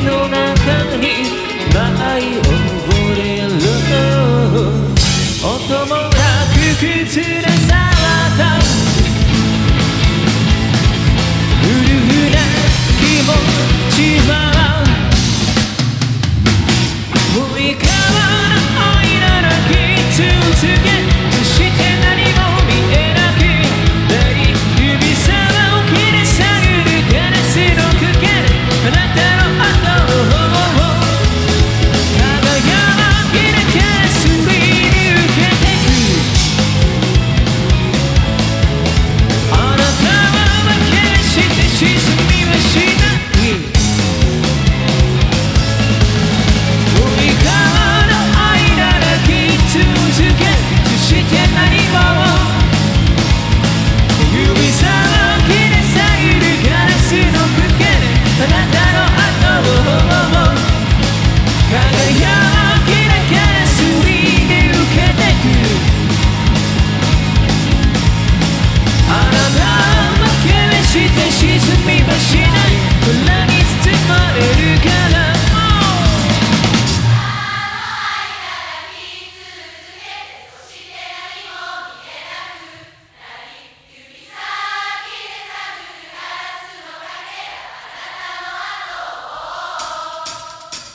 の中に舞い溺れる音もなく崩れ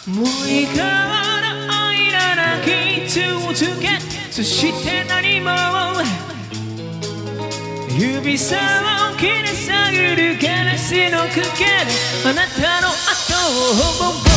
もういいから愛らなき続けそして何も。指先を切り下げるガラスの影であなたの後を僕が